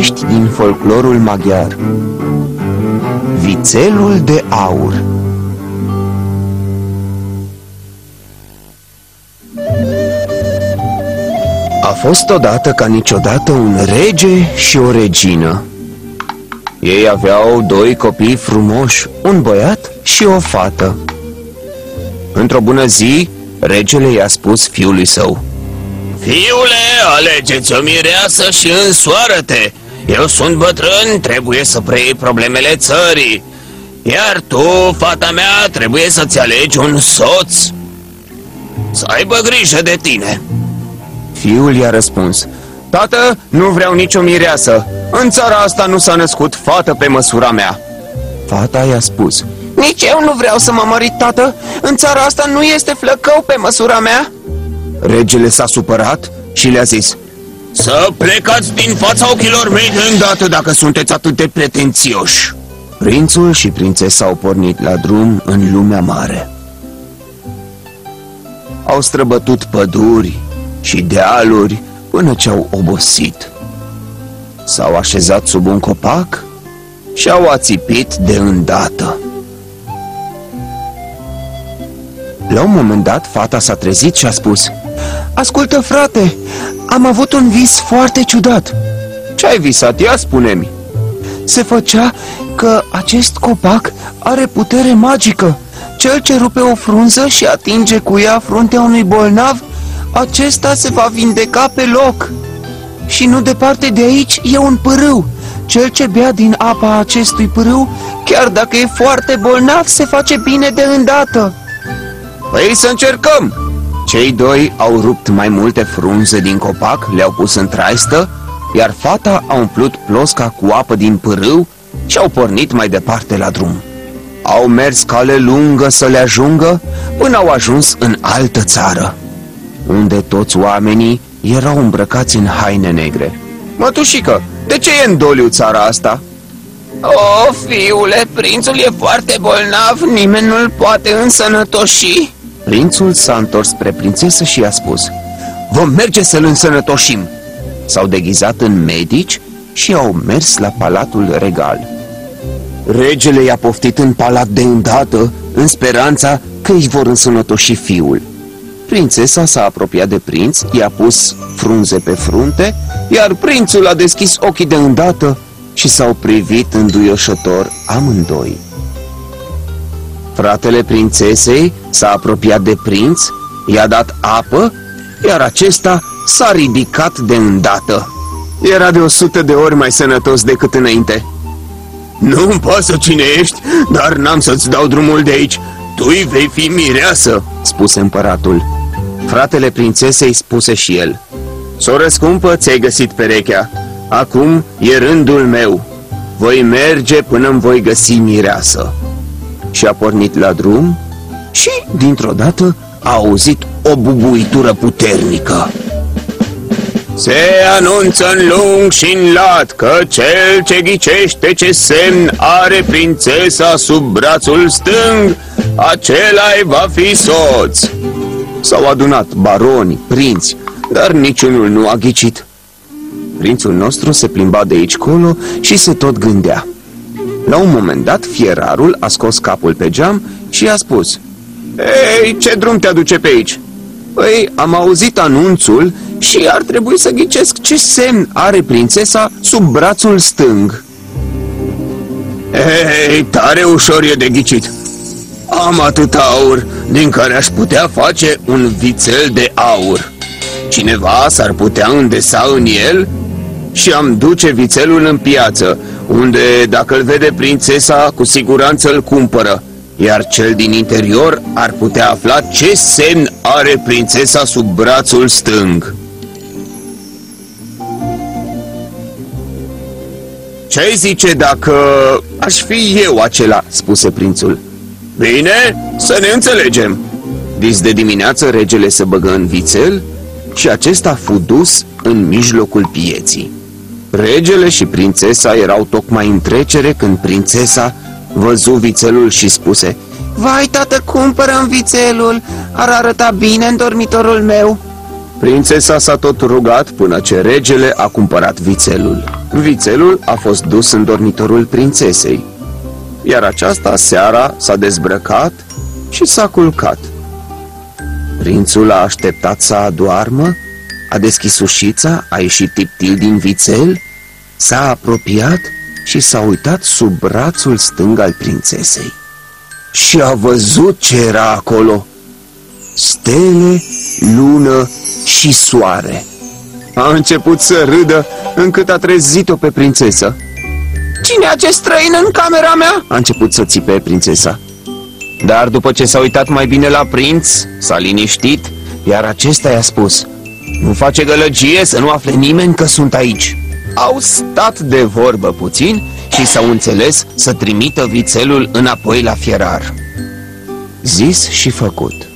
povești din folclorul maghiar. Vițelul de aur. A fost odată ca niciodată un rege și o regină. Ei aveau doi copii frumoși, un băiat și o fată. Într-o bună zi, regele i-a spus fiului său Fiule, alegeți o mireasă și însoară-te Eu sunt bătrân, trebuie să preiei problemele țării. Iar tu, fata mea, trebuie să-ți alegi un soț. Să aibă grijă de tine. Fiul i-a răspuns Tată, nu vreau nicio mireasă. În țara asta nu s-a născut fată pe măsura mea. Fata i-a spus Nici eu nu vreau să mă mărit, tată. În țara asta nu este flăcău pe măsura mea. Regele s-a supărat și le-a zis Să plecați din fața ochilor mei. De îndată dacă sunteți atât de pretențioși. Prințul și prințesa au pornit la drum în lumea mare. Au străbătut păduri și dealuri până ce au obosit. S-au așezat sub un copac și au ațipit de îndată. La un moment dat, fata s-a trezit și a spus Ascultă, frate, am avut un vis foarte ciudat. Ce ai visat? Ia spune-mi. Se făcea că acest copac are putere magică. Cel ce rupe o frunză și atinge cu ea fruntea unui bolnav Acesta se va vindeca pe loc. Și nu departe de aici e un pârâu. Cel ce bea din apa acestui pârâu Chiar dacă e foarte bolnav, se face bine de îndată. Păi să încercăm! Cei doi au rupt mai multe frunze din copac, le-au pus în traistă, iar fata a umplut plosca cu apă din pârâu și au pornit mai departe la drum. Au mers cale lungă să le ajungă până au ajuns în altă țară, unde toți oamenii erau îmbrăcați în haine negre. Mătușică, de ce e în doliu țara asta? O, fiule, prințul e foarte bolnav, nimeni nu-l poate însănătoși Prințul s-a întors spre prințesă și i-a spus Vom merge să-l însănătoșim. S-au deghizat în medici și au mers la palatul regal. Regele i-a poftit în palat de îndată În speranța că îi vor însănătoși fiul. Prințesa s-a apropiat de prinț, i-a pus frunze pe frunte Iar prințul a deschis ochii de îndată și s-au privit înduioșător amândoi Fratele prințesei s-a apropiat de prinț, i-a dat apă, iar acesta s-a ridicat de îndată. Era de o sută de ori mai sănătos decât înainte. Nu-mi pasă cine ești, dar n-am să-ți dau drumul de aici. tu vei fi mireasă, spuse împăratul. Fratele prințesei spuse și el. Soră scumpă, ți-ai găsit perechea. Acum e rândul meu. Voi merge până îmi voi găsi mireasă și a pornit la drum și, dintr-o dată, a auzit o bubuitură puternică. Se anunță în lung și în lat că cel ce ghicește ce semn are prințesa sub brațul stâng, acela va fi soț. S-au adunat baroni, prinți, dar niciunul nu a ghicit. Prințul nostru se plimba de aici colo și se tot gândea. La un moment dat, fierarul a scos capul pe geam și a spus Ei, ce drum te aduce pe aici? Păi, am auzit anunțul și ar trebui să ghicesc ce semn are prințesa sub brațul stâng. Ei, tare ușor e de ghicit. Am atât aur din care aș putea face un vițel de aur. Cineva s-ar putea îndesa în el și am duce vițelul în piață unde, dacă îl vede prințesa, cu siguranță îl cumpără, iar cel din interior ar putea afla ce semn are prințesa sub brațul stâng. Ce zice dacă aș fi eu acela?" spuse prințul. Bine, să ne înțelegem." Dis de dimineață regele se băgă în vițel și acesta fu dus în mijlocul pieții. Regele și prințesa erau tocmai în trecere când prințesa văzu vițelul și spuse Vai, tată, cumpără vițelul, ar arăta bine în dormitorul meu. Prințesa s-a tot rugat până ce regele a cumpărat vițelul. Vițelul a fost dus în dormitorul prințesei, iar aceasta seara s-a dezbrăcat și s-a culcat. Prințul a așteptat să adoarmă, a deschis ușița, a ieșit tiptil din vițel, s-a apropiat și s-a uitat sub brațul stâng al prințesei. Și a văzut ce era acolo. Stele, lună și soare. A început să râdă încât a trezit-o pe prințesă. Cine acest străin în camera mea? A început să țipe prințesa. Dar după ce s-a uitat mai bine la prinț, s-a liniștit, iar acesta i-a spus Nu face gălăgie să nu afle nimeni că sunt aici. Au stat de vorbă puțin și s-au înțeles să trimită vițelul înapoi la fierar. Zis și făcut.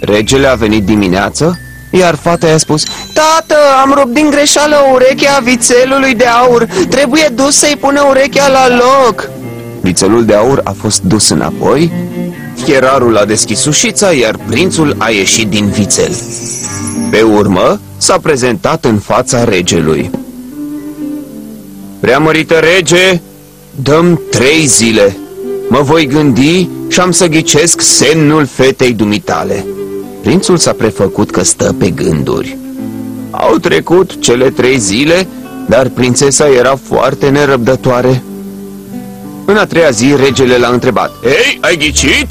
Regele a venit dimineață, iar fata i-a spus Tată, am rupt din greșeală urechea vițelului de aur Trebuie dus să-i pună urechea la loc Vițelul de aur a fost dus înapoi, fierarul a deschis ușița, iar prințul a ieșit din vițel. Pe urmă, s-a prezentat în fața regelui. Preamărită rege, dăm trei zile. Mă voi gândi și am să ghicesc semnul fetei dumitale. Prințul s-a prefăcut că stă pe gânduri. Au trecut cele trei zile, dar prințesa era foarte nerăbdătoare. În a treia zi, regele l-a întrebat Ei, ai ghicit?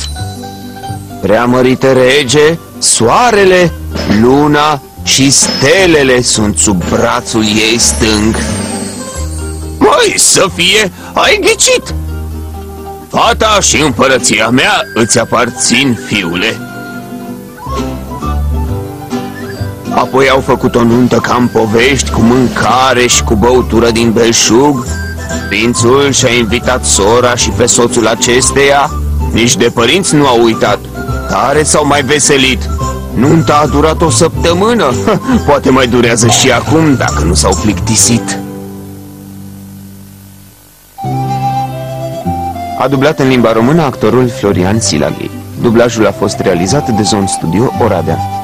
Preamărite rege, soarele, luna și stelele sunt sub brațul ei stâng. Măi, să fie, ai ghicit! Fata și împărăția mea îți aparțin, fiule. Apoi au făcut o nuntă ca în povești, cu mâncare și cu băutură din belșug. Prințul și-a invitat sora și pe soțul acesteia. Nici de părinți nu au uitat. Tare s-au mai veselit Nunta a durat o săptămână. Poate mai durează și acum dacă nu s-au plictisit. A dublat în limba română actorul Florian Silaghi Dublajul a fost realizat de Zone Studio Oradea